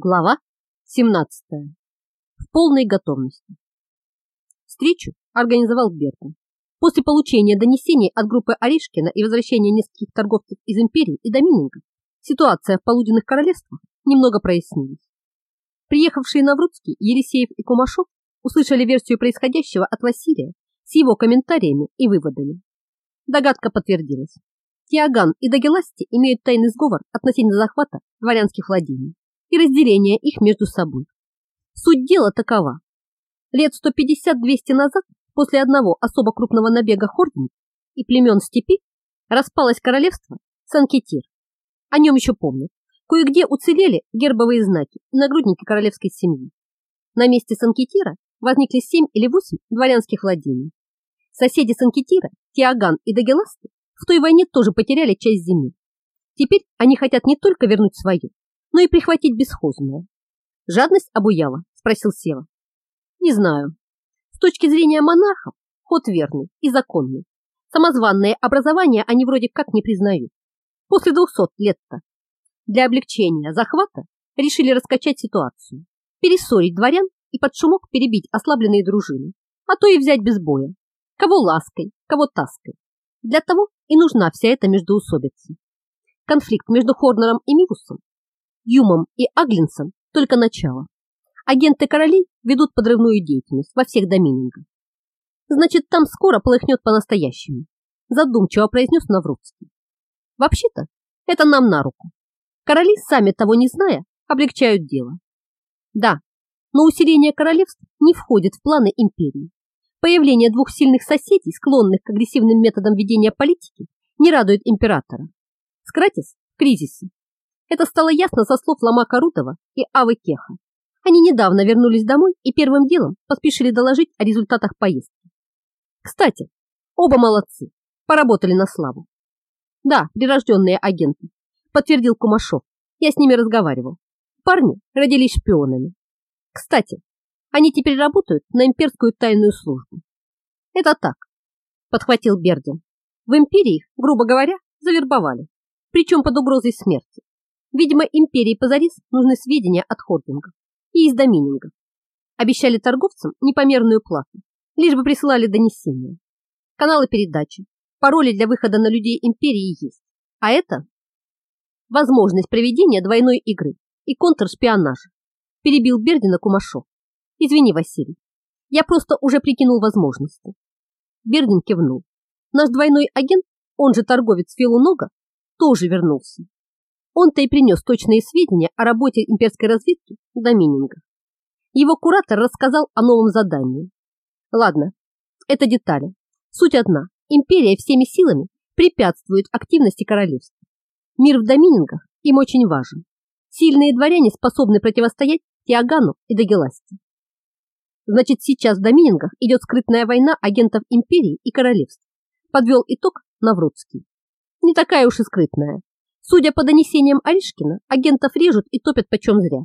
Глава 17. В полной готовности. Встречу организовал Бертон. После получения донесений от группы Оришкина и возвращения нескольких торговцев из империи и доминингов, ситуация в полуденных королевствах немного прояснилась. Приехавшие Наврудский, Елисеев и Кумашов услышали версию происходящего от Василия с его комментариями и выводами. Догадка подтвердилась. Тиаган и Дагеласти имеют тайный сговор относительно захвата дворянских владений и разделения их между собой. Суть дела такова. Лет 150-200 назад, после одного особо крупного набега хординг и племен степи, распалось королевство Санкетир. О нем еще помнят. Кое-где уцелели гербовые знаки и нагрудники королевской семьи. На месте Санкетира возникли семь или восемь дворянских владений. Соседи Санкетира, Тиаган и Дагеласты, в той войне тоже потеряли часть земли. Теперь они хотят не только вернуть свою, но и прихватить бесхозное. Жадность обуяла, спросил Сева. Не знаю. С точки зрения монархов, ход верный и законный. Самозванное образование они вроде как не признают. После двухсот лет-то. Для облегчения захвата решили раскачать ситуацию, перессорить дворян и под шумок перебить ослабленные дружины, а то и взять без боя. Кого лаской, кого таской. Для того и нужна вся эта междоусобица. Конфликт между Хорнером и Мивусом Юмом и Аглинсом только начало. Агенты королей ведут подрывную деятельность во всех доминингах. Значит, там скоро полыхнет по-настоящему, задумчиво произнес Наврудский. Вообще-то, это нам на руку. Короли, сами того не зная, облегчают дело. Да, но усиление королевств не входит в планы империи. Появление двух сильных соседей, склонных к агрессивным методам ведения политики, не радует императора. Скратис в кризисе это стало ясно со слов Ломака Рутова и Авы Кеха. Они недавно вернулись домой и первым делом поспешили доложить о результатах поездки. Кстати, оба молодцы, поработали на славу. Да, прирожденные агенты, подтвердил Кумашов. Я с ними разговаривал. Парни родились шпионами. Кстати, они теперь работают на имперскую тайную службу. Это так, подхватил Бердин. В империи их, грубо говоря, завербовали, причем под угрозой смерти. Видимо, империи позарис нужны сведения от хордингов и из доминингов. Обещали торговцам непомерную плату, лишь бы присылали донесения. Каналы передачи, пароли для выхода на людей империи есть. А это возможность проведения двойной игры и контршпионажа. Перебил Бердина Кумашов. Извини, Василий, я просто уже прикинул возможности. Бердин кивнул. Наш двойной агент, он же торговец Филунога, тоже вернулся. Он-то и принес точные сведения о работе имперской разведки в Доминингах. Его куратор рассказал о новом задании. Ладно, это детали. Суть одна. Империя всеми силами препятствует активности королевства. Мир в Доминингах им очень важен. Сильные дворяне способны противостоять Тиагану и Дагеласте. Значит, сейчас в Доминингах идет скрытная война агентов империи и королевств. Подвел итог Наврудский. Не такая уж и скрытная. Судя по донесениям Аришкина, агентов режут и топят почем зря.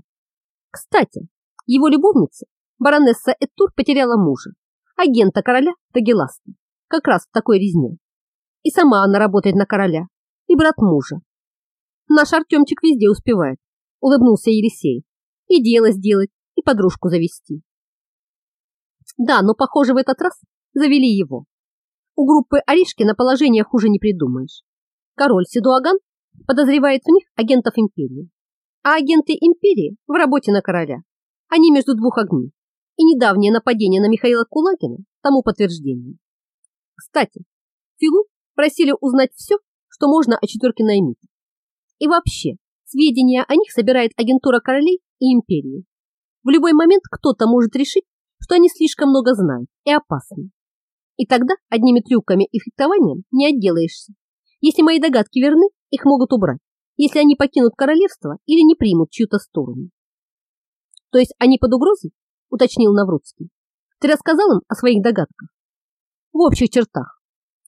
Кстати, его любовница, баронесса Эттур, потеряла мужа, агента короля Тагеласта, как раз в такой резне. И сама она работает на короля, и брат мужа. Наш Артемчик везде успевает, улыбнулся Елисей. И дело сделать, и подружку завести. Да, но, похоже, в этот раз завели его. У группы Аришкина положение хуже не придумаешь. Король Седуаган подозревает в них агентов империи. А агенты империи в работе на короля. Они между двух огней. И недавнее нападение на Михаила Кулагина тому подтверждение. Кстати, Филу просили узнать все, что можно о четверке наймитов. И вообще, сведения о них собирает агентура королей и империи. В любой момент кто-то может решить, что они слишком много знают и опасны. И тогда одними трюками и фехтованием не отделаешься. Если мои догадки верны, их могут убрать, если они покинут королевство или не примут чью-то сторону. То есть они под угрозой? Уточнил Наврудский. Ты рассказал им о своих догадках? В общих чертах.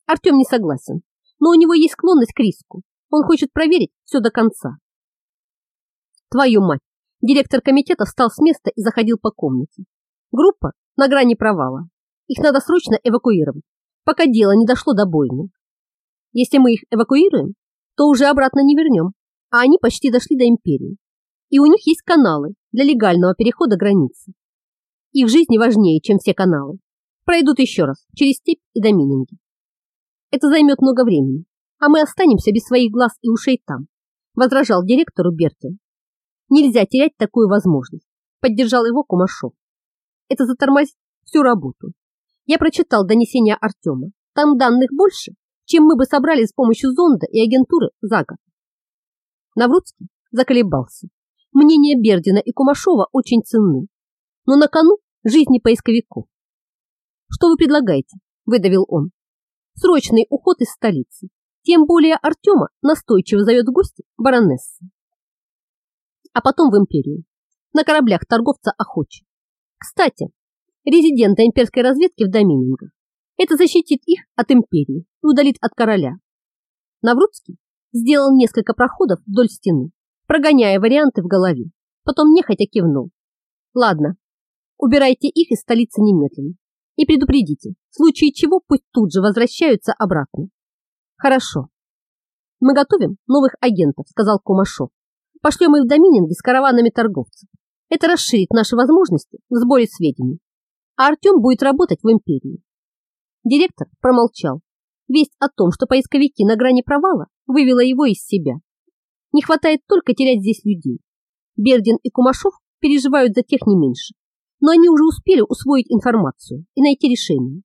Артем не согласен, но у него есть склонность к риску. Он хочет проверить все до конца. Твою мать! Директор комитета встал с места и заходил по комнате. Группа на грани провала. Их надо срочно эвакуировать, пока дело не дошло до бойни. Если мы их эвакуируем, то уже обратно не вернем, а они почти дошли до империи. И у них есть каналы для легального перехода границы. Их жизни важнее, чем все каналы. Пройдут еще раз через степь и домининги. Это займет много времени, а мы останемся без своих глаз и ушей там, возражал директору Бертин. Нельзя терять такую возможность, поддержал его Кумашов. Это затормозит всю работу. Я прочитал донесение Артема. Там данных больше, чем мы бы собрали с помощью зонда и агентуры за год. Наврудский заколебался. Мнения Бердина и Кумашова очень ценны, но на кону жизни поисковиков. «Что вы предлагаете?» – выдавил он. «Срочный уход из столицы. Тем более Артема настойчиво зовет в гости баронесса. А потом в империю. На кораблях торговца Охочи. Кстати, резидента имперской разведки в Доминингах. Это защитит их от империи и удалит от короля. Наврудский сделал несколько проходов вдоль стены, прогоняя варианты в голове. Потом нехотя кивнул. Ладно, убирайте их из столицы немедленно. И предупредите, в случае чего пусть тут же возвращаются обратно. Хорошо. Мы готовим новых агентов, сказал Кумашов. Пошлем их в Домининги с караванами торговцев. Это расширит наши возможности в сборе сведений. А Артем будет работать в империи. Директор промолчал. Весть о том, что поисковики на грани провала, вывела его из себя. Не хватает только терять здесь людей. Бердин и Кумашов переживают за тех не меньше но они уже успели усвоить информацию и найти решение.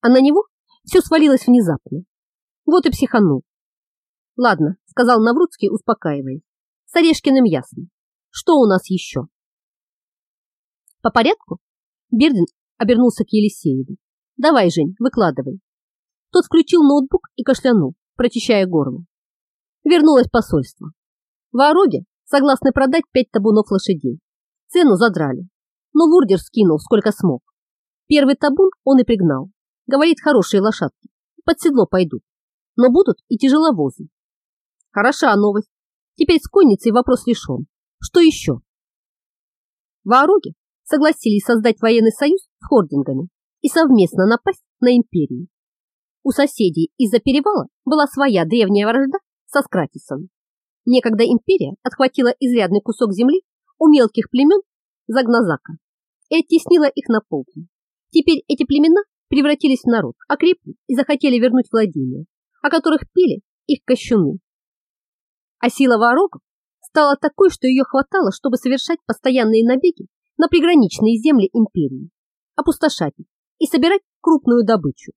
А на него все свалилось внезапно. Вот и психанул. Ладно, сказал Наврудский, успокаиваясь. С Орешкиным ясно. Что у нас еще? По порядку? Бердин обернулся к Елисееву. Давай, Жень, выкладывай. Тот включил ноутбук и кашлянул, прочищая горло. Вернулось посольство. В Ороге согласны продать пять табунов лошадей. Цену задрали но Вурдер скинул сколько смог. Первый табун он и пригнал. Говорит, хорошие лошадки. Под седло пойдут. Но будут и тяжеловозы. Хороша новость. Теперь с конницей вопрос решен. Что еще? В Ороге согласились создать военный союз с хордингами и совместно напасть на империю. У соседей из-за перевала была своя древняя вражда со Скратисом. Некогда империя отхватила изрядный кусок земли у мелких племен Загназака и оттеснила их на полку. Теперь эти племена превратились в народ, окрепли и захотели вернуть владения, о которых пели их кощуны. А сила ворогов стала такой, что ее хватало, чтобы совершать постоянные набеги на приграничные земли империи, опустошать их и собирать крупную добычу.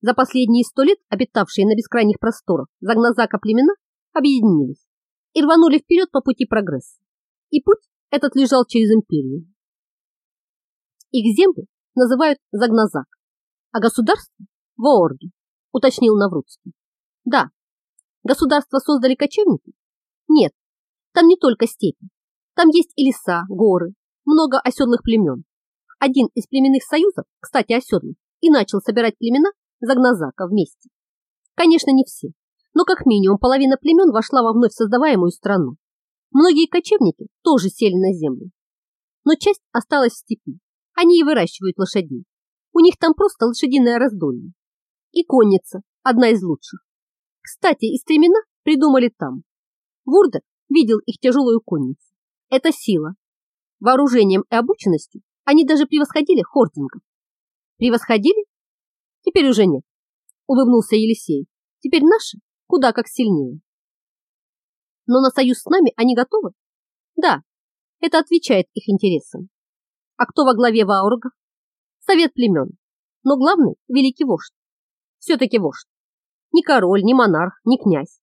За последние сто лет обитавшие на бескрайних просторах Загназака племена объединились и рванули вперед по пути прогресса. И путь этот лежал через империю. Их земли называют Загназак, а государство – Воорги, уточнил Наврудский. Да, государство создали кочевники? Нет, там не только степи. Там есть и леса, горы, много оседлых племен. Один из племенных союзов, кстати, оседлых, и начал собирать племена Загназака вместе. Конечно, не все, но как минимум половина племен вошла во вновь создаваемую страну. Многие кочевники тоже сели на землю, но часть осталась в степи. Они и выращивают лошадей. У них там просто лошадиное раздолье. И конница, одна из лучших. Кстати, и стремена придумали там. Вурдер видел их тяжелую конницу. Это сила. Вооружением и обученностью они даже превосходили хордингов. Превосходили? Теперь уже нет. Улыбнулся Елисей. Теперь наши куда как сильнее. Но на союз с нами они готовы? Да, это отвечает их интересам. А кто во главе Ваурга? Совет племен. Но главный – великий вождь. Все-таки вождь. Ни король, ни монарх, ни князь.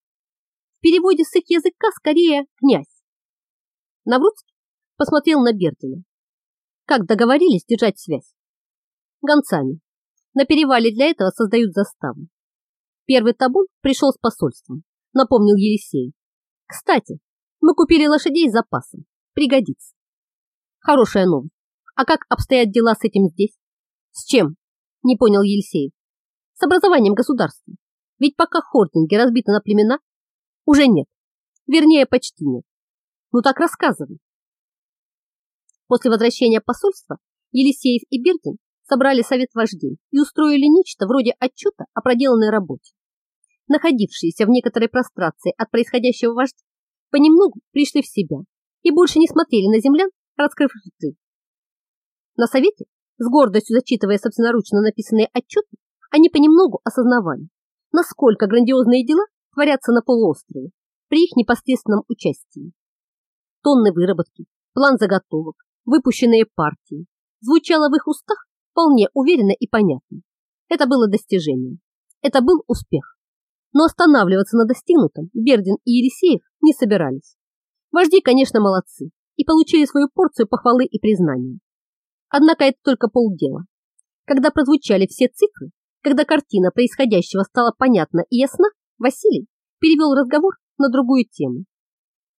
В переводе с их языка скорее князь. Наврудский посмотрел на Бертина. Как договорились держать связь? Гонцами. На перевале для этого создают заставу. Первый табун пришел с посольством, напомнил Елисей. Кстати, мы купили лошадей с запасом. Пригодится. Хорошая новость. А как обстоят дела с этим здесь? С чем? Не понял Елисеев. С образованием государства. Ведь пока хординги разбиты на племена, уже нет. Вернее, почти нет. Ну так рассказывай. После возвращения посольства Елисеев и Бердин собрали совет вождей и устроили нечто вроде отчета о проделанной работе. Находившиеся в некоторой прострации от происходящего вождя понемногу пришли в себя и больше не смотрели на землян, раскрыв рты. На совете, с гордостью зачитывая собственноручно написанные отчеты, они понемногу осознавали, насколько грандиозные дела творятся на полуострове при их непосредственном участии. Тонны выработки, план заготовок, выпущенные партии, звучало в их устах вполне уверенно и понятно. Это было достижение. Это был успех. Но останавливаться на достигнутом Бердин и Елисеев не собирались. Вожди, конечно, молодцы и получили свою порцию похвалы и признания. Однако это только полдела. Когда прозвучали все цифры, когда картина происходящего стала понятна и ясна, Василий перевел разговор на другую тему.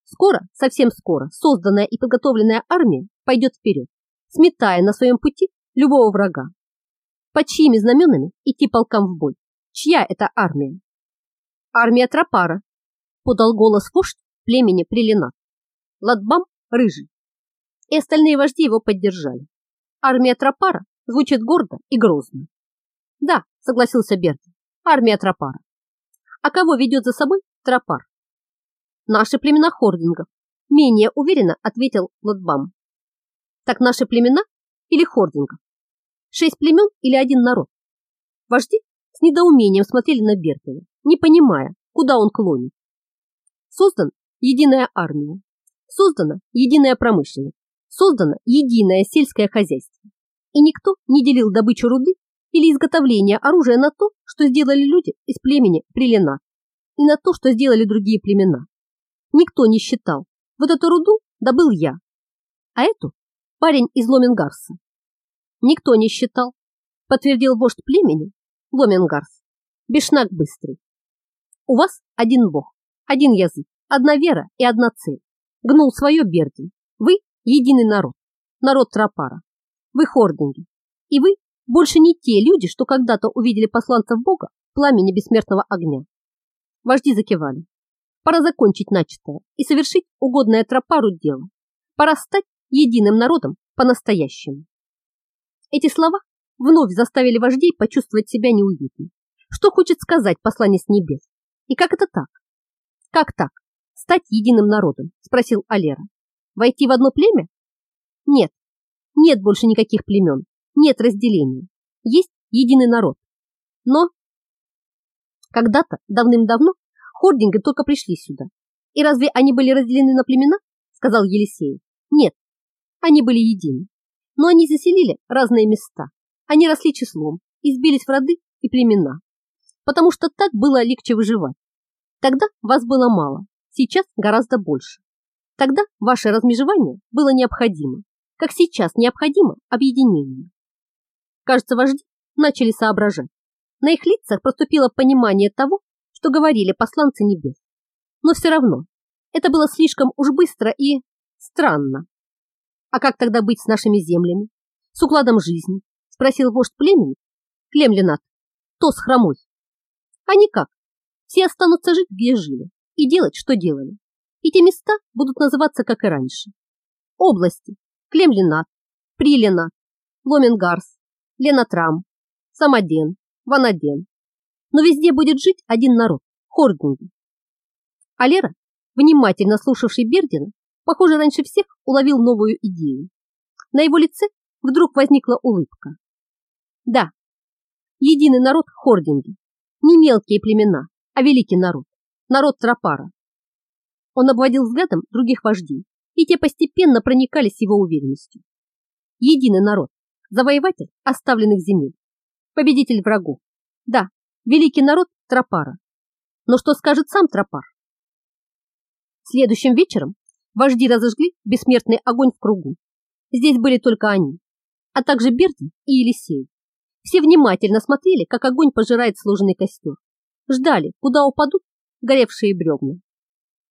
Скоро, совсем скоро, созданная и подготовленная армия пойдет вперед, сметая на своем пути любого врага. Под чьими знаменами идти полкам в бой? Чья это армия? Армия Тропара, подал голос вождь племени Прилинат. Ладбам рыжий. И остальные вожди его поддержали. Армия Тропара звучит гордо и грозно. Да, согласился Берт, армия Тропара. А кого ведет за собой Тропар? Наши племена хордингов, менее уверенно ответил Ладбам. Так наши племена или хордингов? Шесть племен или один народ? Вожди с недоумением смотрели на Бертеля, не понимая, куда он клонит. Создан единая армия, создана единая промышленность, создано единое сельское хозяйство. И никто не делил добычу руды или изготовление оружия на то, что сделали люди из племени Прилена, и на то, что сделали другие племена. Никто не считал, вот эту руду добыл я, а эту парень из Ломенгарса. Никто не считал, подтвердил вождь племени Ломенгарс, бешнак быстрый. У вас один бог, один язык, одна вера и одна цель. Гнул свое Бердин. Вы единый народ, народ Тропара. Вы хординги. И вы больше не те люди, что когда-то увидели посланцев Бога в пламени бессмертного огня. Вожди закивали. Пора закончить начатое и совершить угодное Тропару дело. Пора стать единым народом по-настоящему. Эти слова вновь заставили вождей почувствовать себя неуютно. Что хочет сказать посланец небес? И как это так? Как так? Стать единым народом? Спросил Алера. Войти в одно племя? Нет. Нет больше никаких племен. Нет разделения. Есть единый народ. Но когда-то, давным-давно, хординги только пришли сюда. И разве они были разделены на племена? Сказал Елисей. Нет, они были едины. Но они заселили разные места. Они росли числом, избились в роды и племена. Потому что так было легче выживать. Тогда вас было мало, сейчас гораздо больше. Тогда ваше размежевание было необходимо, как сейчас необходимо объединение. Кажется, вожди начали соображать. На их лицах проступило понимание того, что говорили посланцы небес. Но все равно, это было слишком уж быстро и странно. А как тогда быть с нашими землями, с укладом жизни? Спросил вождь племени, Клемленат, то с хромой. А никак, все останутся жить, где жили, и делать, что делали. И те места будут называться, как и раньше. Области Клемлинат, Прилинат, Ломенгарс, Ленатрам, Самоден, Ванаден. Но везде будет жить один народ – хординги. А Лера, внимательно слушавший Бердина, похоже, раньше всех уловил новую идею. На его лице вдруг возникла улыбка. Да, единый народ – хординги, не мелкие племена, а великий народ, народ Тропара. Он обводил взглядом других вождей, и те постепенно проникались его уверенностью. Единый народ, завоеватель оставленных земель, победитель врагов. Да, великий народ Тропара. Но что скажет сам Тропар? Следующим вечером вожди разожгли бессмертный огонь в кругу. Здесь были только они, а также Бердин и Елисей. Все внимательно смотрели, как огонь пожирает сложенный костер ждали, куда упадут горевшие бревна.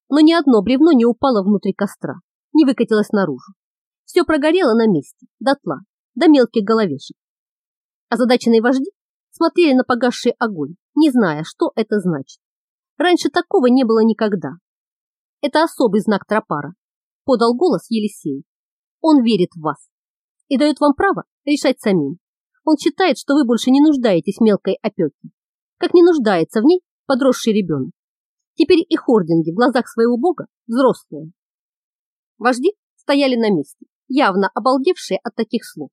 Но ни одно бревно не упало внутрь костра, не выкатилось наружу. Все прогорело на месте, дотла, до мелких головешек. Озадаченные вожди смотрели на погасший огонь, не зная, что это значит. Раньше такого не было никогда. Это особый знак тропара, подал голос Елисей. Он верит в вас и дает вам право решать самим. Он считает, что вы больше не нуждаетесь в мелкой опеке как не нуждается в ней подросший ребенок. Теперь и хординги в глазах своего бога взрослые. Вожди стояли на месте, явно обалдевшие от таких слов.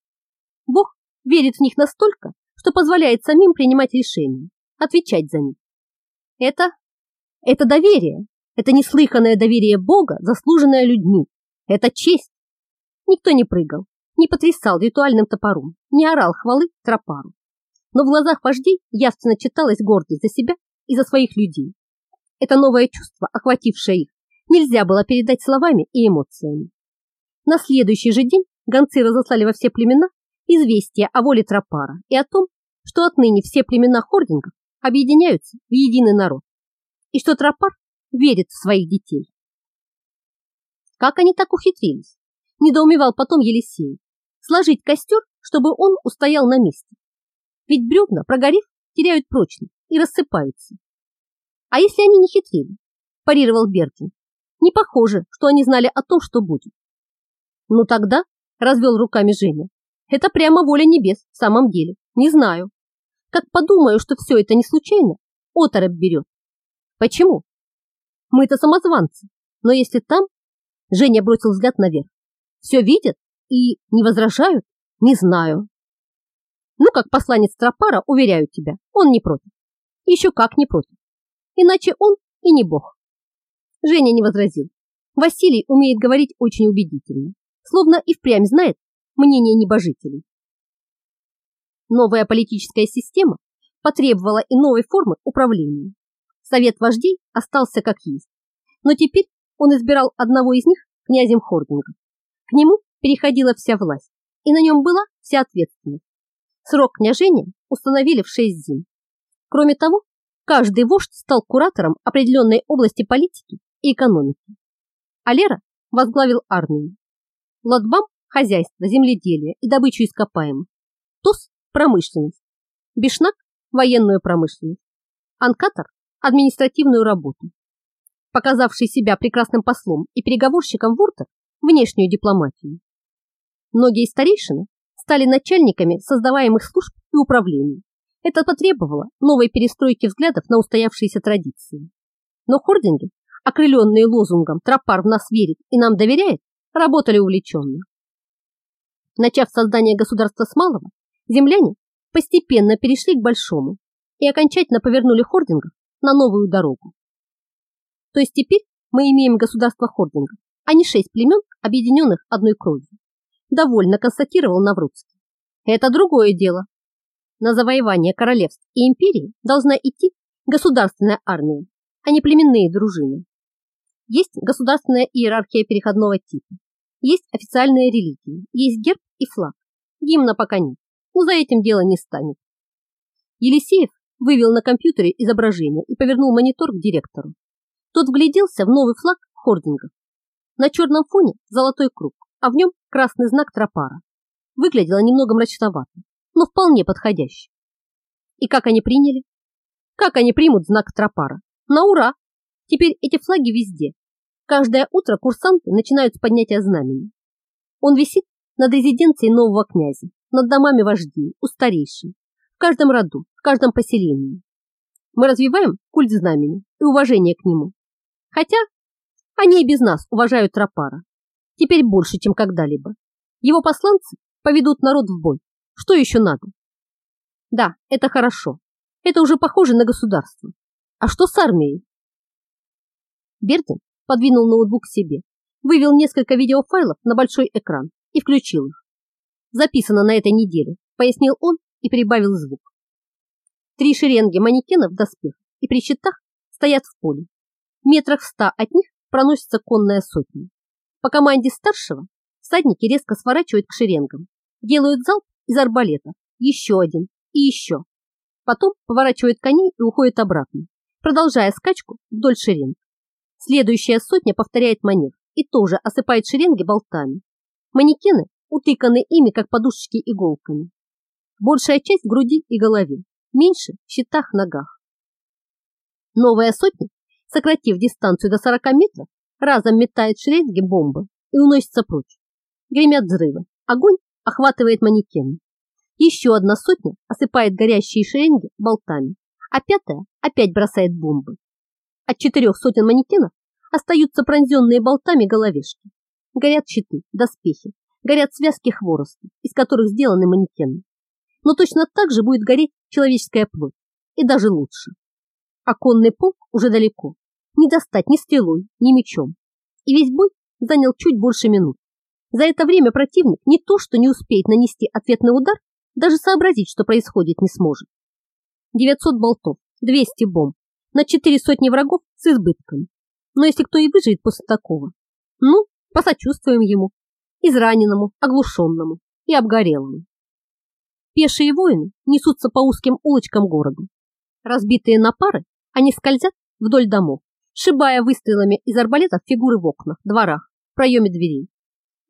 Бог верит в них настолько, что позволяет самим принимать решения, отвечать за них. Это, это доверие, это неслыханное доверие Бога, заслуженное людьми. Это честь. Никто не прыгал, не потрясал ритуальным топором, не орал хвалы тропару. Но в глазах вождей явственно читалась гордость за себя и за своих людей. Это новое чувство, охватившее их, нельзя было передать словами и эмоциями. На следующий же день гонцы разослали во все племена известие о воле Тропара и о том, что отныне все племена хордингов объединяются в единый народ, и что Тропар верит в своих детей. Как они так ухитрились? Недоумевал потом Елисей. Сложить костер, чтобы он устоял на месте. Ведь бревна, прогорев, теряют прочность и рассыпаются. А если они не хитрили? Парировал Бертин. Не похоже, что они знали о том, что будет. Ну тогда, развел руками Женя, это прямо воля небес в самом деле. Не знаю. Как подумаю, что все это не случайно, оторопь берет. Почему? Мы-то самозванцы. Но если там... Женя бросил взгляд наверх. Все видят и не возражают? Не знаю. Ну, как посланец Тропара, уверяю тебя, он не против. Еще как не против. Иначе он и не бог. Женя не возразил. Василий умеет говорить очень убедительно, словно и впрямь знает мнение небожителей. Новая политическая система потребовала и новой формы управления. Совет вождей остался как есть, но теперь он избирал одного из них князем Хординга. К нему переходила вся власть, и на нем была вся ответственность. Срок княжения установили в шесть зим. Кроме того, каждый вождь стал куратором определенной области политики и экономики. Алера возглавил армию. Ладбам – хозяйство, земледелие и добычу ископаемых. Туз – промышленность. Бишнак – военную промышленность. Анкатор – административную работу. Показавший себя прекрасным послом и переговорщиком Вурта – внешнюю дипломатию. Многие старейшины стали начальниками создаваемых служб и управлений. Это потребовало новой перестройки взглядов на устоявшиеся традиции. Но хординги, окрыленные лозунгом «Тропар в нас верит и нам доверяет», работали увлеченно. Начав создание государства с малого, земляне постепенно перешли к большому и окончательно повернули хордингов на новую дорогу. То есть теперь мы имеем государство хордингов, а не шесть племен, объединенных одной кровью довольно констатировал Наврудский. Это другое дело. На завоевание королевств и империи должна идти государственная армия, а не племенные дружины. Есть государственная иерархия переходного типа, есть официальные религии, есть герб и флаг. Гимна пока нет, но за этим дело не станет. Елисеев вывел на компьютере изображение и повернул монитор к директору. Тот вгляделся в новый флаг хордингов. На черном фоне золотой круг, а в нем красный знак тропара. Выглядело немного мрачновато, но вполне подходяще. И как они приняли? Как они примут знак тропара? На ура! Теперь эти флаги везде. Каждое утро курсанты начинают с поднятия знамени. Он висит над резиденцией нового князя, над домами вождей, у старейшин, в каждом роду, в каждом поселении. Мы развиваем культ знамени и уважение к нему. Хотя они и без нас уважают тропара. Теперь больше, чем когда-либо. Его посланцы поведут народ в бой. Что еще надо? Да, это хорошо. Это уже похоже на государство. А что с армией? Бертин подвинул ноутбук к себе, вывел несколько видеофайлов на большой экран и включил их. Записано на этой неделе, пояснил он и прибавил звук. Три шеренги манекенов в доспехах и при щитах стоят в поле. Метрах в ста от них проносится конная сотня. По команде старшего всадники резко сворачивают к шеренгам, делают залп из арбалета, еще один и еще. Потом поворачивают коней и уходят обратно, продолжая скачку вдоль шеренг. Следующая сотня повторяет маневр и тоже осыпает шеренги болтами. Манекены утыканы ими, как подушечки иголками. Большая часть в груди и голове, меньше в щитах, ногах. Новая сотня, сократив дистанцию до 40 метров, разом метает шеренги бомбы и уносится прочь. Гремят взрывы. Огонь охватывает манекен. Еще одна сотня осыпает горящие шеренги болтами, а пятая опять бросает бомбы. От четырех сотен манекенов остаются пронзенные болтами головешки. Горят щиты, доспехи, горят связки хвороста, из которых сделаны манекены. Но точно так же будет гореть человеческая плоть, и даже лучше. Оконный полк уже далеко, не достать ни стрелой, ни мечом. И весь бой занял чуть больше минут. За это время противник не то что не успеет нанести ответный удар, даже сообразить, что происходит, не сможет. 900 болтов, 200 бомб, на четыре сотни врагов с избытком. Но если кто и выживет после такого, ну, посочувствуем ему, израненному, оглушенному и обгорелому. Пешие воины несутся по узким улочкам города. Разбитые на пары, они скользят вдоль домов, шибая выстрелами из арбалетов фигуры в окнах, дворах, проеме дверей.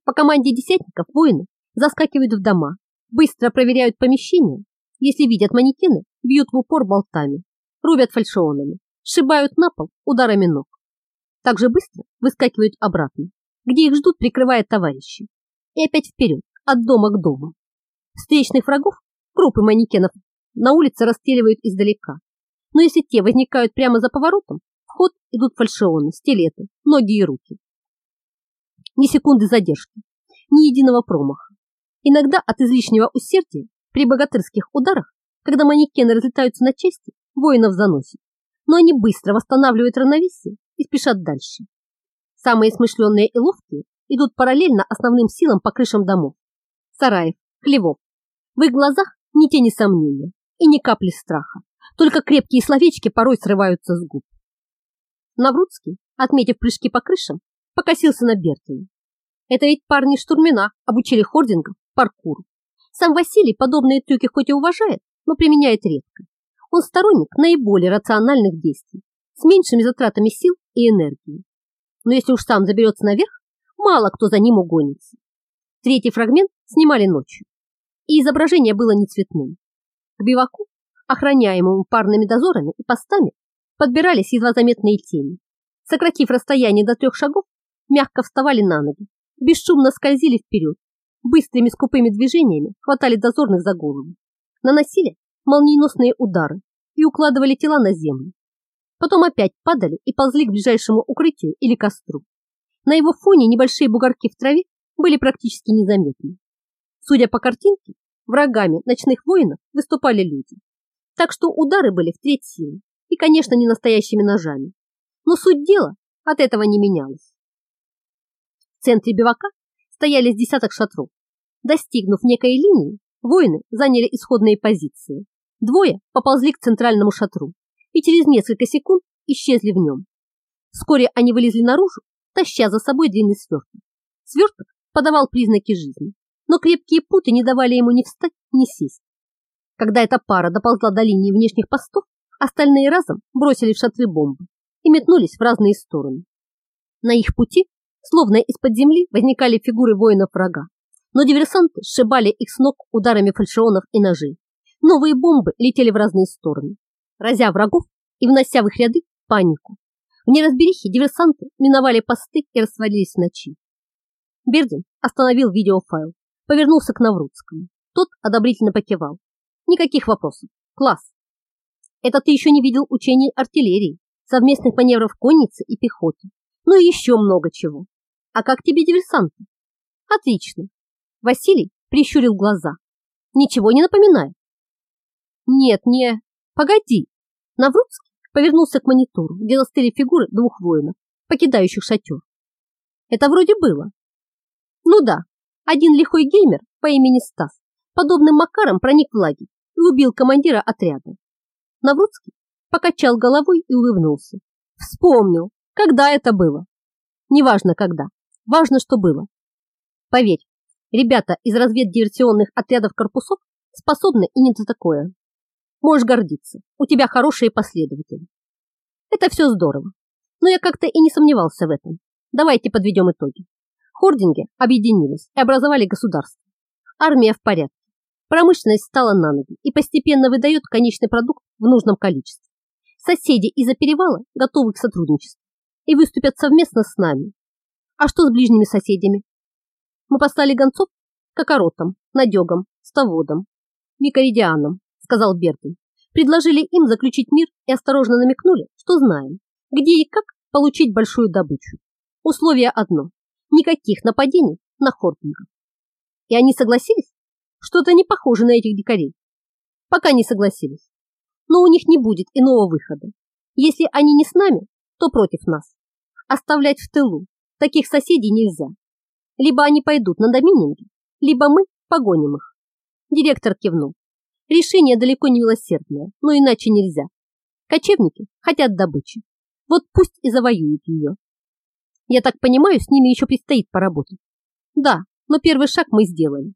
По команде десятников воины заскакивают в дома, быстро проверяют помещения, если видят манекены, бьют в упор болтами, рубят фальшионами, сшибают на пол ударами ног. Так же быстро выскакивают обратно, где их ждут, прикрывая товарищи. И опять вперед, от дома к дому. Встречных врагов, группы манекенов, на улице расстреливают издалека. Но если те возникают прямо за поворотом, в ход идут фальшионы, стилеты, ноги и руки. Ни секунды задержки, ни единого промаха. Иногда от излишнего усердия при богатырских ударах, когда манекены разлетаются на части, воинов заносит. Но они быстро восстанавливают равновесие и спешат дальше. Самые смышленые и ловкие идут параллельно основным силам по крышам домов, сараев, хлевов. В их глазах ни тени сомнения и ни капли страха, только крепкие словечки порой срываются с губ. Наврудский, отметив прыжки по крышам, покосился на Бертина. Это ведь парни штурмина обучили хордингов паркуру. Сам Василий подобные трюки хоть и уважает, но применяет редко. Он сторонник наиболее рациональных действий, с меньшими затратами сил и энергии. Но если уж сам заберется наверх, мало кто за ним угонится. Третий фрагмент снимали ночью, и изображение было не цветным. К биваку, охраняемому парными дозорами и постами, подбирались едва заметные тени. Сократив расстояние до трех шагов, мягко вставали на ноги, бесшумно скользили вперед, быстрыми скупыми движениями хватали дозорных за голову, наносили молниеносные удары и укладывали тела на землю. Потом опять падали и ползли к ближайшему укрытию или костру. На его фоне небольшие бугорки в траве были практически незаметны. Судя по картинке, врагами ночных воинов выступали люди. Так что удары были в треть силы и, конечно, не настоящими ножами. Но суть дела от этого не менялась. В центре бивака стояли с десяток шатров. Достигнув некой линии, воины заняли исходные позиции. Двое поползли к центральному шатру и через несколько секунд исчезли в нем. Вскоре они вылезли наружу, таща за собой длинный сверток. Сверток подавал признаки жизни, но крепкие путы не давали ему ни встать, ни сесть. Когда эта пара доползла до линии внешних постов, остальные разом бросили в шатры бомбы и метнулись в разные стороны. На их пути Словно из-под земли возникали фигуры воинов врага, но диверсанты сшибали их с ног ударами фальшионов и ножей. Новые бомбы летели в разные стороны, разя врагов и внося в их ряды панику. В неразберихе диверсанты миновали посты и растворились в ночи. Бердин остановил видеофайл, повернулся к Наврудскому. Тот одобрительно покивал. Никаких вопросов. Класс. Это ты еще не видел учений артиллерии, совместных маневров конницы и пехоты ну и еще много чего. А как тебе диверсанты? Отлично. Василий прищурил глаза. Ничего не напоминает? Нет, не... Погоди. Наврудский повернулся к монитору, где застыли фигуры двух воинов, покидающих шатер. Это вроде было. Ну да, один лихой геймер по имени Стас подобным макаром проник в лагерь и убил командира отряда. Наврудский покачал головой и улыбнулся. Вспомнил, когда это было? Неважно когда. Важно, что было. Поверь, ребята из разведдиверсионных отрядов корпусов способны и не за такое. Можешь гордиться. У тебя хорошие последователи. Это все здорово. Но я как-то и не сомневался в этом. Давайте подведем итоги. Хординги объединились и образовали государство. Армия в порядке. Промышленность стала на ноги и постепенно выдает конечный продукт в нужном количестве. Соседи из-за перевала готовы к сотрудничеству и выступят совместно с нами. А что с ближними соседями? Мы послали гонцов к окоротам, надегам, ставодам, микоридианам, сказал Бертон. Предложили им заключить мир и осторожно намекнули, что знаем, где и как получить большую добычу. Условие одно. никаких нападений на Хортингов. И они согласились? Что-то не похоже на этих дикарей. Пока не согласились. Но у них не будет иного выхода. Если они не с нами, то против нас. Оставлять в тылу таких соседей нельзя. Либо они пойдут на домининги, либо мы погоним их. Директор кивнул. Решение далеко не милосердное, но иначе нельзя. Кочевники хотят добычи. Вот пусть и завоюют ее. Я так понимаю, с ними еще предстоит поработать. Да, но первый шаг мы сделали.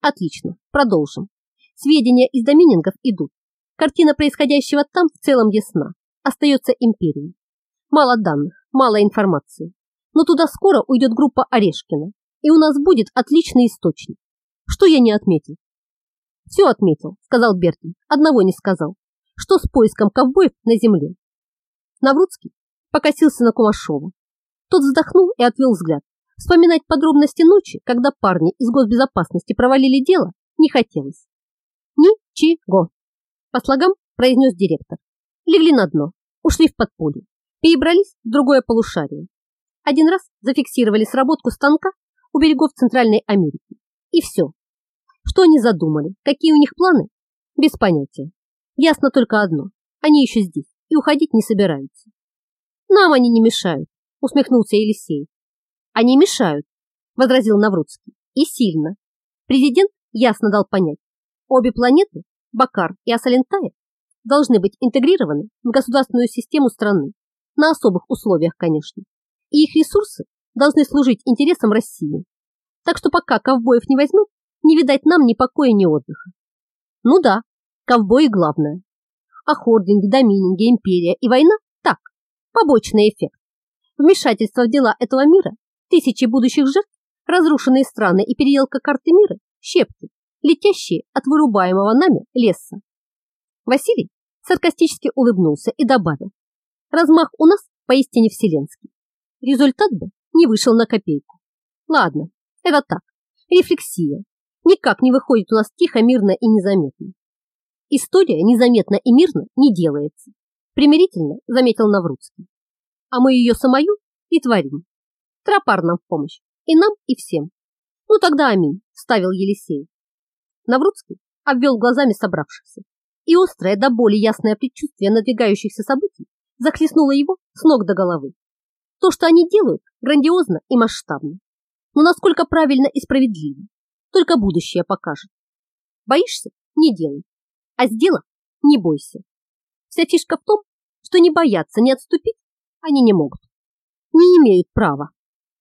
Отлично, продолжим. Сведения из доминингов идут. Картина происходящего там в целом ясна. Остается империя. Мало данных, мало информации. Но туда скоро уйдет группа Орешкина, и у нас будет отличный источник. Что я не отметил? Все отметил, сказал Бертин. Одного не сказал. Что с поиском ковбоев на земле? Наврудский покосился на Кумашова. Тот вздохнул и отвел взгляд. Вспоминать подробности ночи, когда парни из госбезопасности провалили дело, не хотелось. Ничего. По слогам произнес директор. Легли на дно, ушли в подполье, перебрались в другое полушарие. Один раз зафиксировали сработку станка у берегов Центральной Америки. И все. Что они задумали, какие у них планы? Без понятия. Ясно только одно. Они еще здесь и уходить не собираются. Нам они не мешают, усмехнулся Елисей. Они мешают, возразил Наврудский. И сильно. Президент ясно дал понять. Обе планеты, Бакар и Асалентая, должны быть интегрированы в государственную систему страны. На особых условиях, конечно. И их ресурсы должны служить интересам России. Так что пока ковбоев не возьмут, не видать нам ни покоя, ни отдыха. Ну да, ковбои главное. А хординги, домининги, империя и война – так, побочный эффект. Вмешательство в дела этого мира Тысячи будущих жертв, разрушенные страны и переделка карты мира, щепки, летящие от вырубаемого нами леса. Василий саркастически улыбнулся и добавил, размах у нас поистине вселенский. Результат бы не вышел на копейку. Ладно, это так, рефлексия. Никак не выходит у нас тихо, мирно и незаметно. История незаметно и мирно не делается. Примирительно заметил Наврудский. А мы ее самую и творим. Тропар нам в помощь. И нам, и всем. Ну тогда аминь, ставил Елисей. Наврудский обвел глазами собравшихся. И острое до боли ясное предчувствие надвигающихся событий захлестнуло его с ног до головы. То, что они делают, грандиозно и масштабно. Но насколько правильно и справедливо, только будущее покажет. Боишься? Не делай. А сделав, не бойся. Вся фишка в том, что не бояться, не отступить они не могут. Не имеют права.